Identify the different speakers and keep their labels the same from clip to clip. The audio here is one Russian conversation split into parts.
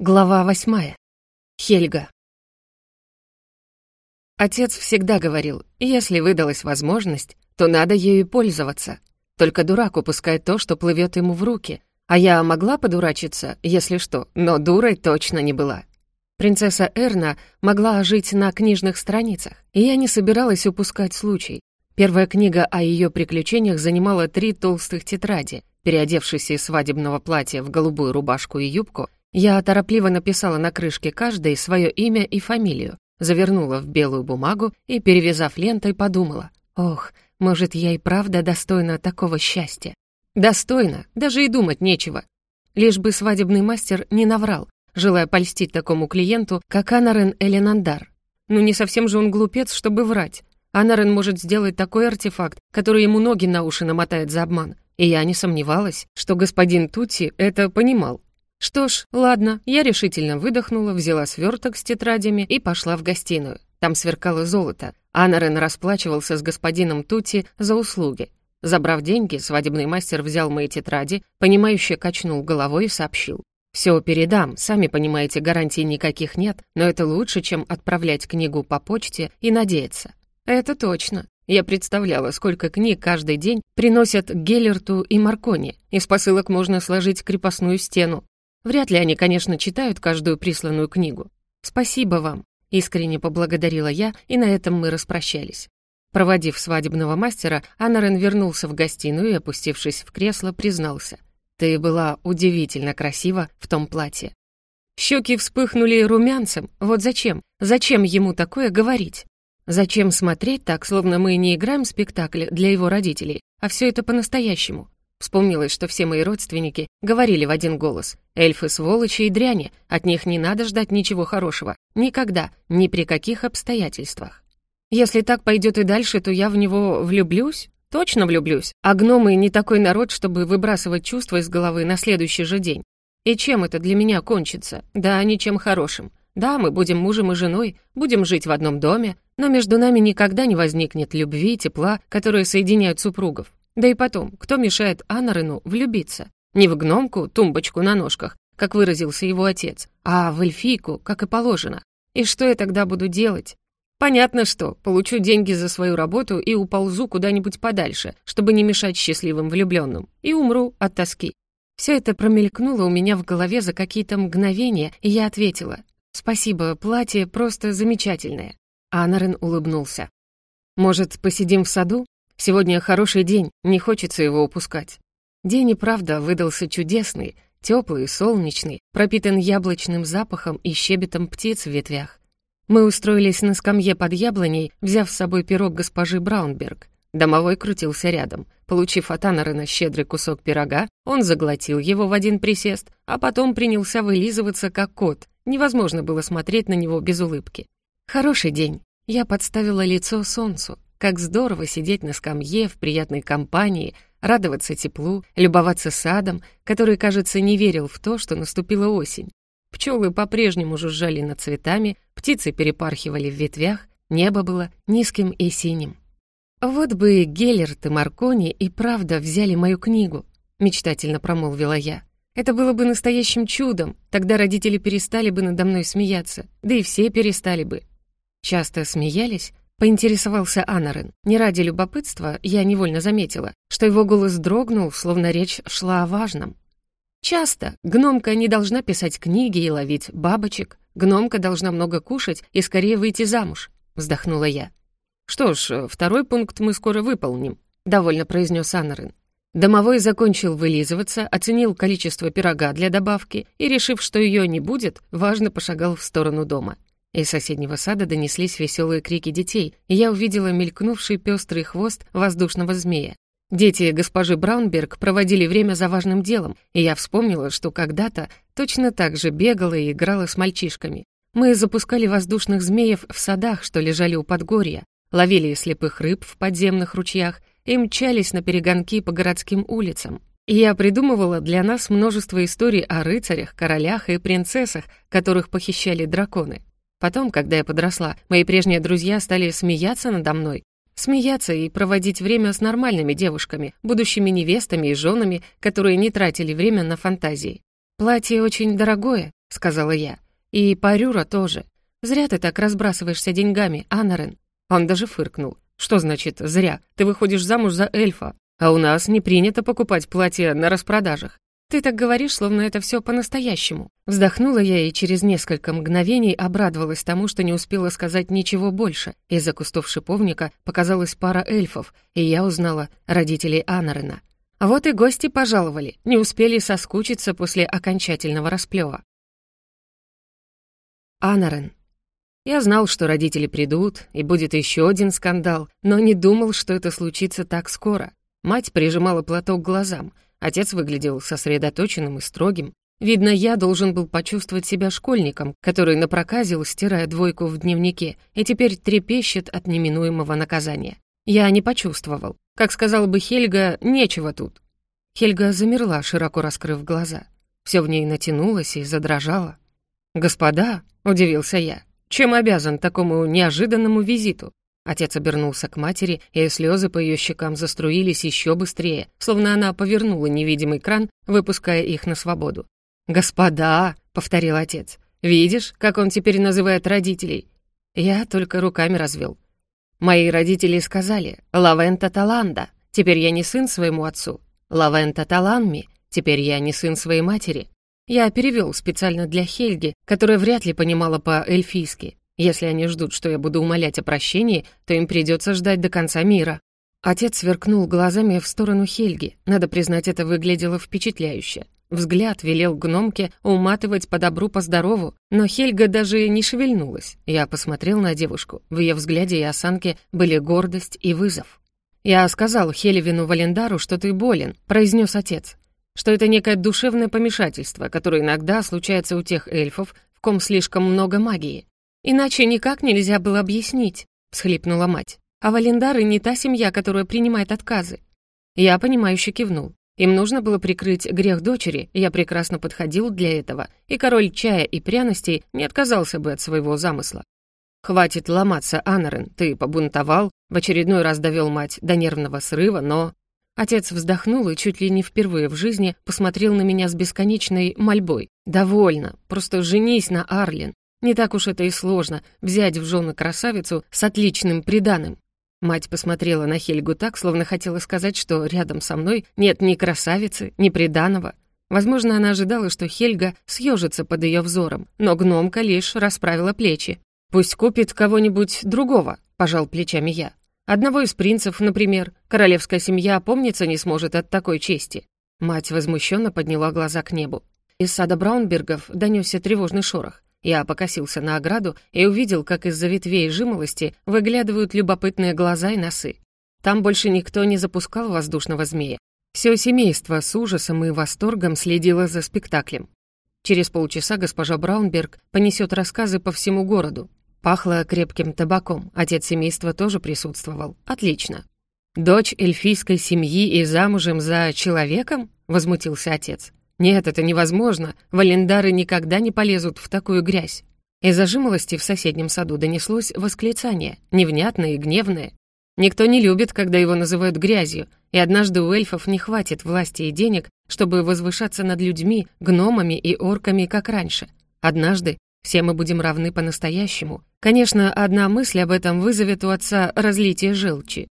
Speaker 1: Глава восьмая. Хельга. Отец всегда говорил, если выдалась возможность, то надо ею пользоваться. Только дурак упускает то, что плывет ему в руки. А я могла подурачиться, если что, но дурой точно не была. Принцесса Эрна могла жить на книжных страницах, и я не собиралась упускать случай. Первая книга о ее приключениях занимала три толстых тетради. Переодевшись из свадебного платья в голубую рубашку и юбку, я торопливо написала на крышке каждой свое имя и фамилию, завернула в белую бумагу и, перевязав лентой, подумала, «Ох, может, я и правда достойна такого счастья?» Достойна, даже и думать нечего. Лишь бы свадебный мастер не наврал, желая польстить такому клиенту, как Анарен Эленандар. Ну не совсем же он глупец, чтобы врать. Анарен может сделать такой артефакт, который ему ноги на уши намотает за обман. И я не сомневалась, что господин Тути это понимал. Что ж, ладно, я решительно выдохнула, взяла сверток с тетрадями и пошла в гостиную. Там сверкало золото. Анарен расплачивался с господином Тути за услуги. Забрав деньги, свадебный мастер взял мои тетради, понимающе качнул головой и сообщил. «Все передам, сами понимаете, гарантий никаких нет, но это лучше, чем отправлять книгу по почте и надеяться». «Это точно. Я представляла, сколько книг каждый день приносят Геллерту и Маркони. Из посылок можно сложить крепостную стену. Вряд ли они, конечно, читают каждую присланную книгу. «Спасибо вам», — искренне поблагодарила я, и на этом мы распрощались. Проводив свадебного мастера, Анарен вернулся в гостиную и, опустившись в кресло, признался. «Ты была удивительно красива в том платье». Щеки вспыхнули румянцем. Вот зачем? Зачем ему такое говорить? Зачем смотреть так, словно мы не играем спектакль для его родителей, а все это по-настоящему? Вспомнилось, что все мои родственники говорили в один голос. «Эльфы сволочи и дряни, от них не надо ждать ничего хорошего. Никогда, ни при каких обстоятельствах». Если так пойдет и дальше, то я в него влюблюсь? Точно влюблюсь. А гномы не такой народ, чтобы выбрасывать чувства из головы на следующий же день. И чем это для меня кончится? Да, ничем хорошим. Да, мы будем мужем и женой, будем жить в одном доме, но между нами никогда не возникнет любви, тепла, которые соединяют супругов. Да и потом, кто мешает Анарену влюбиться? Не в гномку, тумбочку на ножках, как выразился его отец, а в эльфийку, как и положено. И что я тогда буду делать? Понятно что, получу деньги за свою работу и уползу куда-нибудь подальше, чтобы не мешать счастливым влюбленным, и умру от тоски. Все это промелькнуло у меня в голове за какие-то мгновения, и я ответила. «Спасибо, платье просто замечательное». Анарен улыбнулся. «Может, посидим в саду? Сегодня хороший день, не хочется его упускать. День и правда выдался чудесный, теплый, солнечный, пропитан яблочным запахом и щебетом птиц в ветвях. Мы устроились на скамье под яблоней, взяв с собой пирог госпожи Браунберг. Домовой крутился рядом. Получив от Анарена щедрый кусок пирога, он заглотил его в один присест, а потом принялся вылизываться, как кот. Невозможно было смотреть на него без улыбки. Хороший день. Я подставила лицо солнцу. Как здорово сидеть на скамье в приятной компании, радоваться теплу, любоваться садом, который, кажется, не верил в то, что наступила осень. Пчелы по-прежнему жужжали над цветами, птицы перепархивали в ветвях, небо было низким и синим. «Вот бы Геллерт и Маркони и правда взяли мою книгу», — мечтательно промолвила я. «Это было бы настоящим чудом, тогда родители перестали бы надо мной смеяться, да и все перестали бы». Часто смеялись, Поинтересовался Анарен. Не ради любопытства я невольно заметила, что его голос дрогнул, словно речь шла о важном. «Часто. Гномка не должна писать книги и ловить бабочек. Гномка должна много кушать и скорее выйти замуж», — вздохнула я. «Что ж, второй пункт мы скоро выполним», — довольно произнес Анарен. Домовой закончил вылизываться, оценил количество пирога для добавки и, решив, что ее не будет, важно пошагал в сторону дома. Из соседнего сада донеслись веселые крики детей, и я увидела мелькнувший пестрый хвост воздушного змея. Дети госпожи Браунберг проводили время за важным делом, и я вспомнила, что когда-то точно так же бегала и играла с мальчишками. Мы запускали воздушных змеев в садах, что лежали у подгорья, ловили слепых рыб в подземных ручьях и мчались на перегонки по городским улицам. И я придумывала для нас множество историй о рыцарях, королях и принцессах, которых похищали драконы. Потом, когда я подросла, мои прежние друзья стали смеяться надо мной. Смеяться и проводить время с нормальными девушками, будущими невестами и женами, которые не тратили время на фантазии. «Платье очень дорогое», — сказала я. «И Парюра тоже. Зря ты так разбрасываешься деньгами, Анарен». Он даже фыркнул. «Что значит «зря»? Ты выходишь замуж за эльфа, а у нас не принято покупать платья на распродажах. Ты так говоришь, словно это все по-настоящему». Вздохнула я и через несколько мгновений обрадовалась тому, что не успела сказать ничего больше. Из-за кустов шиповника показалась пара эльфов, и я узнала родителей Анарена. Вот и гости пожаловали, не успели соскучиться после окончательного расплева. Анарен. Я знал, что родители придут, и будет еще один скандал, но не думал, что это случится так скоро. Мать прижимала платок к глазам, отец выглядел сосредоточенным и строгим. Видно, я должен был почувствовать себя школьником, который напроказил, стирая двойку в дневнике, и теперь трепещет от неминуемого наказания. Я не почувствовал. Как сказала бы Хельга, нечего тут. Хельга замерла, широко раскрыв глаза. Все в ней натянулось и задрожало. «Господа», — удивился я, — «чем обязан такому неожиданному визиту? Отец обернулся к матери, и слезы по ее щекам заструились еще быстрее, словно она повернула невидимый кран, выпуская их на свободу. «Господа!» — повторил отец. «Видишь, как он теперь называет родителей?» Я только руками развел. «Мои родители сказали «Лавента Таланда», теперь я не сын своему отцу. «Лавента Таланми», теперь я не сын своей матери. Я перевел специально для Хельги, которая вряд ли понимала по-эльфийски. Если они ждут, что я буду умолять о прощении, то им придется ждать до конца мира». Отец сверкнул глазами в сторону Хельги. Надо признать, это выглядело впечатляюще. Взгляд велел гномке уматывать по добру, по здорову, но Хельга даже не шевельнулась. Я посмотрел на девушку. В ее взгляде и осанке были гордость и вызов. «Я сказал Хелевину Валендару, что ты болен», — произнес отец. «Что это некое душевное помешательство, которое иногда случается у тех эльфов, в ком слишком много магии. «Иначе никак нельзя было объяснить», — всхлипнула мать. «А Валендары не та семья, которая принимает отказы». Я понимающе кивнул. Им нужно было прикрыть грех дочери, я прекрасно подходил для этого, и король чая и пряностей не отказался бы от своего замысла. «Хватит ломаться, Анарен, ты побунтовал, в очередной раз довел мать до нервного срыва, но...» Отец вздохнул и чуть ли не впервые в жизни посмотрел на меня с бесконечной мольбой. «Довольно, просто женись на Арлин, не так уж это и сложно взять в жены красавицу с отличным приданым. Мать посмотрела на Хельгу так, словно хотела сказать, что рядом со мной нет ни красавицы, ни приданого. Возможно, она ожидала, что Хельга съежится под ее взором, но гномка лишь расправила плечи. «Пусть купит кого-нибудь другого», — пожал плечами я. «Одного из принцев, например. Королевская семья опомниться не сможет от такой чести». Мать возмущенно подняла глаза к небу. Из сада Браунбергов донесся тревожный шорох. Я покосился на ограду и увидел, как из-за ветвей жимолости выглядывают любопытные глаза и носы. Там больше никто не запускал воздушного змея. Все семейство с ужасом и восторгом следило за спектаклем. Через полчаса госпожа Браунберг понесет рассказы по всему городу. Пахло крепким табаком, отец семейства тоже присутствовал. Отлично. «Дочь эльфийской семьи и замужем за человеком?» — возмутился отец. Нет, это невозможно. Валендары никогда не полезут в такую грязь. Из-за жимолости в соседнем саду донеслось восклицание, невнятное и гневное. Никто не любит, когда его называют грязью, и однажды у эльфов не хватит власти и денег, чтобы возвышаться над людьми, гномами и орками, как раньше. Однажды все мы будем равны по-настоящему. Конечно, одна мысль об этом вызовет у отца разлитие желчи.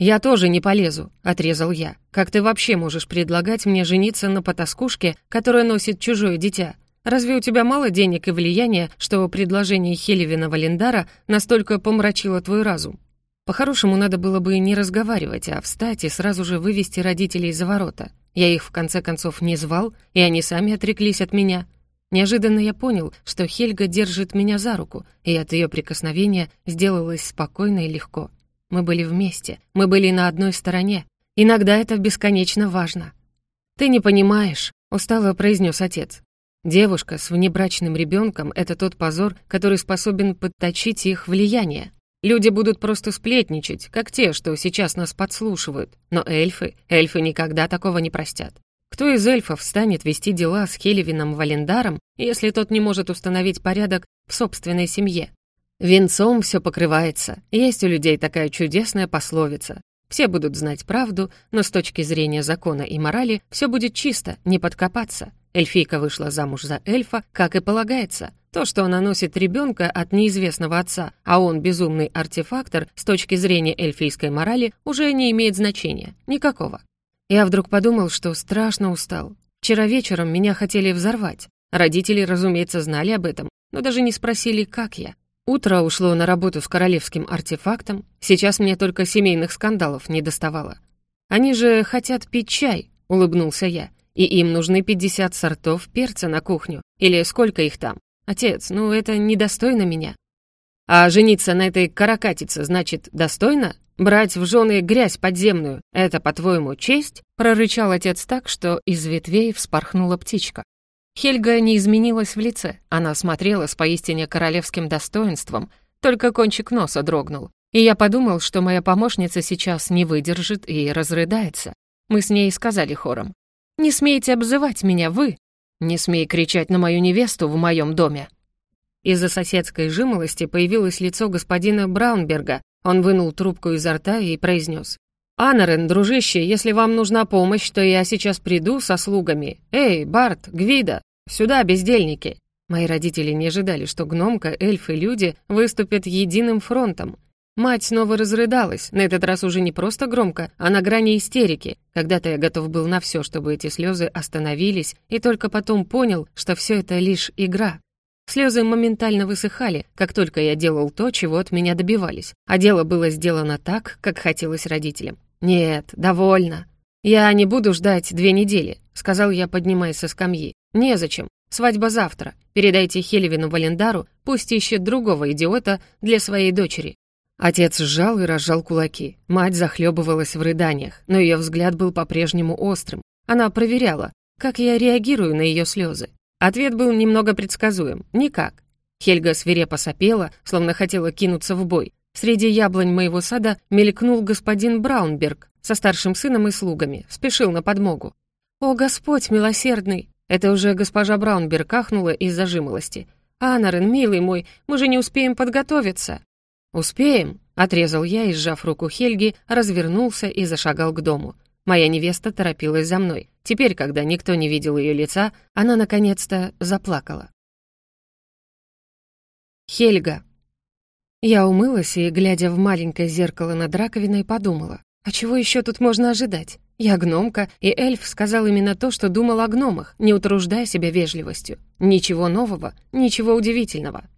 Speaker 1: «Я тоже не полезу», — отрезал я. «Как ты вообще можешь предлагать мне жениться на потаскушке, которая носит чужое дитя? Разве у тебя мало денег и влияния, что предложение Хелевина Валендара настолько помрачило твой разум? По-хорошему, надо было бы не разговаривать, а встать и сразу же вывести родителей за ворота. Я их, в конце концов, не звал, и они сами отреклись от меня». Неожиданно я понял, что Хельга держит меня за руку, и от ее прикосновения сделалось спокойно и легко. Мы были вместе, мы были на одной стороне. Иногда это бесконечно важно. «Ты не понимаешь», — устало произнес отец. «Девушка с внебрачным ребенком — это тот позор, который способен подточить их влияние. Люди будут просто сплетничать, как те, что сейчас нас подслушивают. Но эльфы, эльфы никогда такого не простят. Кто из эльфов станет вести дела с Хелевином Валендаром, если тот не может установить порядок в собственной семье? Венцом все покрывается. Есть у людей такая чудесная пословица. Все будут знать правду, но с точки зрения закона и морали все будет чисто, не подкопаться. Эльфийка вышла замуж за эльфа, как и полагается. То, что она носит ребенка от неизвестного отца, а он безумный артефактор с точки зрения эльфийской морали, уже не имеет значения. Никакого. Я вдруг подумал, что страшно устал. Вчера вечером меня хотели взорвать. Родители, разумеется, знали об этом, но даже не спросили, как я. Утро ушло на работу с королевским артефактом, сейчас мне только семейных скандалов не доставало. Они же хотят пить чай, улыбнулся я, и им нужны 50 сортов перца на кухню, или сколько их там. Отец, ну это недостойно меня. А жениться на этой каракатице, значит, достойно? Брать в жены грязь подземную — это, по-твоему, честь?» — прорычал отец так, что из ветвей вспорхнула птичка. Хельга не изменилась в лице, она смотрела с поистине королевским достоинством, только кончик носа дрогнул. И я подумал, что моя помощница сейчас не выдержит и разрыдается. Мы с ней сказали хором. «Не смейте обзывать меня, вы! Не смей кричать на мою невесту в моем доме!» Из-за соседской жимолости появилось лицо господина Браунберга. Он вынул трубку изо рта и произнес. «Анарен, дружище, если вам нужна помощь, то я сейчас приду со слугами. Эй, Барт, Гвида, сюда, бездельники!» Мои родители не ожидали, что гномка, эльфы и люди выступят единым фронтом. Мать снова разрыдалась, на этот раз уже не просто громко, а на грани истерики. Когда-то я готов был на все, чтобы эти слезы остановились, и только потом понял, что все это лишь игра. Слезы моментально высыхали, как только я делал то, чего от меня добивались. А дело было сделано так, как хотелось родителям. «Нет, довольно. Я не буду ждать две недели», — сказал я, поднимаясь со скамьи. «Незачем. Свадьба завтра. Передайте Хелевину Валендару, пусть ищет другого идиота для своей дочери». Отец сжал и разжал кулаки. Мать захлебывалась в рыданиях, но ее взгляд был по-прежнему острым. Она проверяла, как я реагирую на ее слезы. Ответ был немного предсказуем. Никак. Хельга свирепо сопела, словно хотела кинуться в бой. Среди яблонь моего сада мелькнул господин Браунберг со старшим сыном и слугами, спешил на подмогу. «О, Господь милосердный!» Это уже госпожа Браунберг ахнула из-за жимолости. «Анарен, милый мой, мы же не успеем подготовиться!» «Успеем!» — отрезал я и, сжав руку Хельги, развернулся и зашагал к дому. Моя невеста торопилась за мной. Теперь, когда никто не видел ее лица, она наконец-то заплакала. Хельга. Я умылась и, глядя в маленькое зеркало над раковиной, подумала, а чего еще тут можно ожидать? Я гномка, и эльф сказал именно то, что думал о гномах, не утруждая себя вежливостью. Ничего нового, ничего удивительного.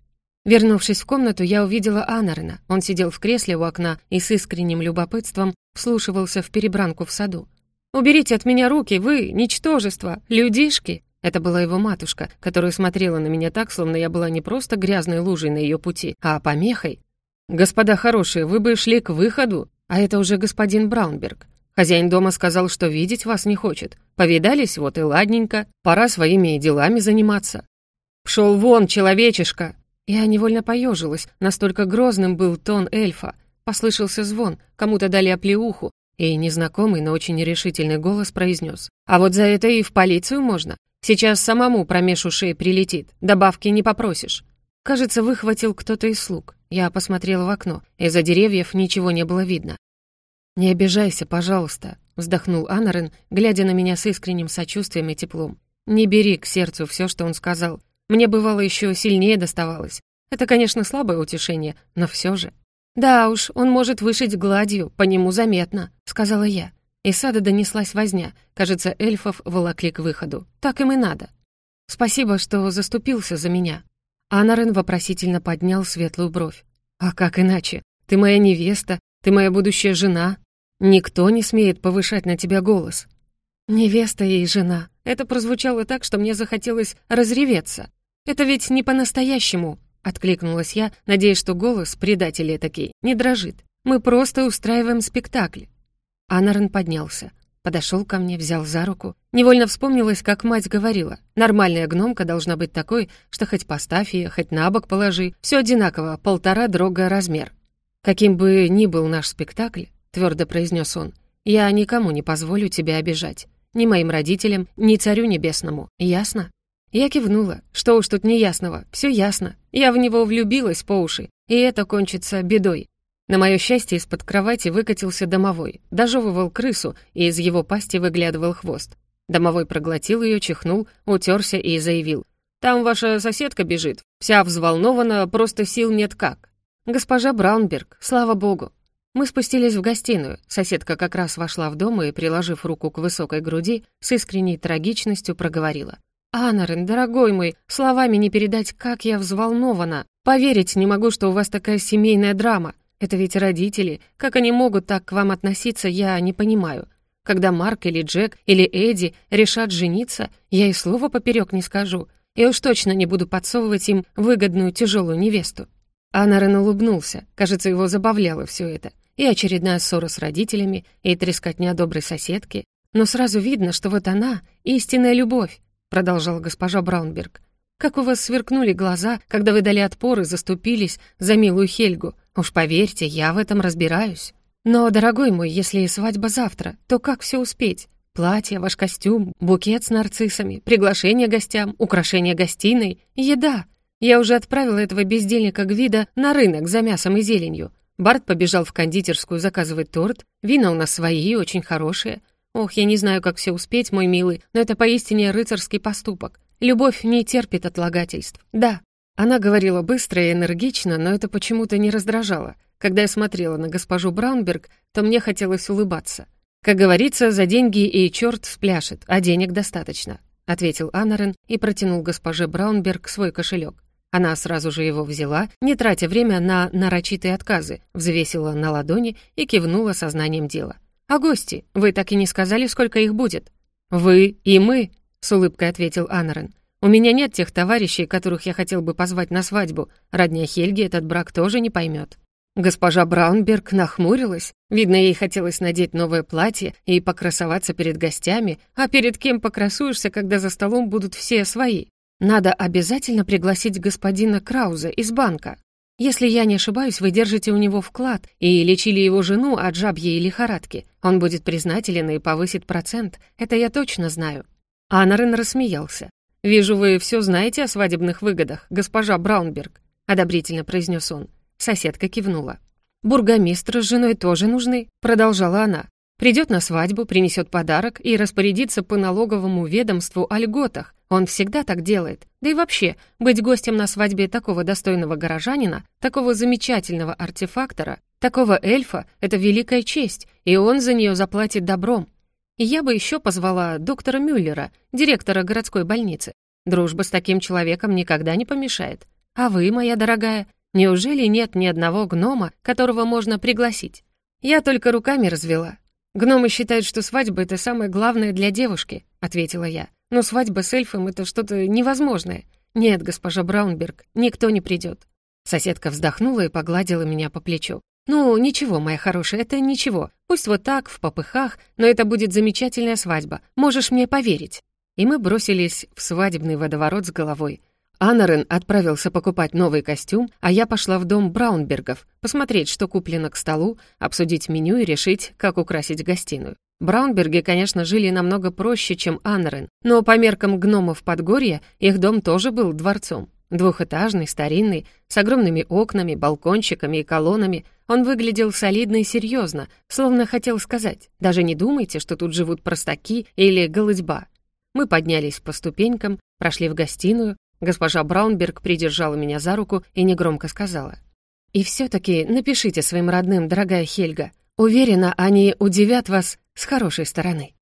Speaker 1: Вернувшись в комнату, я увидела Анарена. Он сидел в кресле у окна и с искренним любопытством вслушивался в перебранку в саду. «Уберите от меня руки, вы, ничтожество, людишки!» Это была его матушка, которая смотрела на меня так, словно я была не просто грязной лужей на ее пути, а помехой. «Господа хорошие, вы бы шли к выходу!» А это уже господин Браунберг. Хозяин дома сказал, что видеть вас не хочет. Повидались, вот и ладненько. Пора своими делами заниматься. «Пшел вон, человечишка!» Я невольно поежилась, настолько грозным был тон эльфа. Послышался звон, кому-то дали оплеуху, и незнакомый, но очень нерешительный голос произнес. «А вот за это и в полицию можно. Сейчас самому промеж ушей прилетит, добавки не попросишь». Кажется, выхватил кто-то из слуг. Я посмотрела в окно. Из-за деревьев ничего не было видно. «Не обижайся, пожалуйста», — вздохнул Анарен, глядя на меня с искренним сочувствием и теплом. «Не бери к сердцу все, что он сказал. Мне бывало еще сильнее доставалось. Это, конечно, слабое утешение, но все же. «Да уж, он может вышить гладью, по нему заметно», — сказала я. Из сада донеслась возня. Кажется, эльфов волокли к выходу. Так им и надо. «Спасибо, что заступился за меня». Анарен вопросительно поднял светлую бровь. «А как иначе? Ты моя невеста, ты моя будущая жена. Никто не смеет повышать на тебя голос». «Невеста и жена». Это прозвучало так, что мне захотелось разреветься. «Это ведь не по-настоящему», — откликнулась я, надеясь, что голос предателя такие не дрожит. «Мы просто устраиваем спектакль». Анарен поднялся, подошел ко мне, взял за руку. Невольно вспомнилось, как мать говорила, нормальная гномка должна быть такой, что хоть поставь ее, хоть на бок положи, все одинаково, полтора дрога размер. «Каким бы ни был наш спектакль», — твердо произнес он, «я никому не позволю тебя обижать. Ни моим родителям, ни царю небесному. Ясно?» Я кивнула. Что уж тут неясного, все ясно. Я в него влюбилась по уши, и это кончится бедой. На мое счастье, из-под кровати выкатился домовой, дожевывал крысу, и из его пасти выглядывал хвост. Домовой проглотил ее, чихнул, утерся и заявил. «Там ваша соседка бежит, вся взволнована, просто сил нет как». «Госпожа Браунберг, слава богу». Мы спустились в гостиную. Соседка как раз вошла в дом и, приложив руку к высокой груди, с искренней трагичностью проговорила. «Анарен, дорогой мой, словами не передать, как я взволнована. Поверить не могу, что у вас такая семейная драма. Это ведь родители. Как они могут так к вам относиться, я не понимаю. Когда Марк или Джек или Эдди решат жениться, я и слова поперек не скажу. И уж точно не буду подсовывать им выгодную тяжелую невесту». Анарен улыбнулся. Кажется, его забавляло все это. И очередная ссора с родителями, и трескотня доброй соседки. Но сразу видно, что вот она — истинная любовь продолжала госпожа Браунберг. «Как у вас сверкнули глаза, когда вы дали отпор и заступились за милую Хельгу. Уж поверьте, я в этом разбираюсь. Но, дорогой мой, если свадьба завтра, то как все успеть? Платье, ваш костюм, букет с нарциссами, приглашение гостям, украшение гостиной, еда. Я уже отправила этого бездельника Гвида на рынок за мясом и зеленью. Барт побежал в кондитерскую заказывать торт, вина у нас свои, очень хорошие. Ох, я не знаю, как все успеть, мой милый, но это поистине рыцарский поступок. Любовь не терпит отлагательств. Да. Она говорила быстро и энергично, но это почему-то не раздражало. Когда я смотрела на госпожу Браунберг, то мне хотелось улыбаться. «Как говорится, за деньги и черт спляшет, а денег достаточно», — ответил Анарен и протянул госпоже Браунберг свой кошелек. Она сразу же его взяла, не тратя время на нарочитые отказы, взвесила на ладони и кивнула сознанием дела. «А гости? Вы так и не сказали, сколько их будет?» «Вы и мы», — с улыбкой ответил Анарен. «У меня нет тех товарищей, которых я хотел бы позвать на свадьбу. Родня Хельги этот брак тоже не поймет». Госпожа Браунберг нахмурилась. Видно, ей хотелось надеть новое платье и покрасоваться перед гостями, а перед кем покрасуешься, когда за столом будут все свои. Надо обязательно пригласить господина Крауза из банка. Если я не ошибаюсь, вы держите у него вклад и лечили его жену от жабьей лихорадки. Он будет признателен и повысит процент. Это я точно знаю». Анарен рассмеялся. «Вижу, вы все знаете о свадебных выгодах, госпожа Браунберг», — одобрительно произнес он. Соседка кивнула. «Бургомистр с женой тоже нужны», — продолжала она. Придет на свадьбу, принесет подарок и распорядится по налоговому ведомству о льготах. Он всегда так делает. Да и вообще, быть гостем на свадьбе такого достойного горожанина, такого замечательного артефактора, такого эльфа — это великая честь, и он за нее заплатит добром. Я бы еще позвала доктора Мюллера, директора городской больницы. Дружба с таким человеком никогда не помешает. А вы, моя дорогая, неужели нет ни одного гнома, которого можно пригласить? Я только руками развела. «Гномы считают, что свадьба — это самое главное для девушки», — ответила я. «Но свадьба с эльфом — это что-то невозможное. Нет, госпожа Браунберг, никто не придет». Соседка вздохнула и погладила меня по плечу. «Ну, ничего, моя хорошая, это ничего. Пусть вот так, в попыхах, но это будет замечательная свадьба. Можешь мне поверить». И мы бросились в свадебный водоворот с головой. Анарен отправился покупать новый костюм, а я пошла в дом Браунбергов, посмотреть, что куплено к столу, обсудить меню и решить, как украсить гостиную. Браунберги, конечно, жили намного проще, чем Анарен, но по меркам гномов Подгорья их дом тоже был дворцом. Двухэтажный, старинный, с огромными окнами, балкончиками и колоннами, он выглядел солидно и серьезно, словно хотел сказать, даже не думайте, что тут живут простаки или голыдьба. Мы поднялись по ступенькам, прошли в гостиную, Госпожа Браунберг придержала меня за руку и негромко сказала. «И все-таки напишите своим родным, дорогая Хельга. Уверена, они удивят вас с хорошей стороны».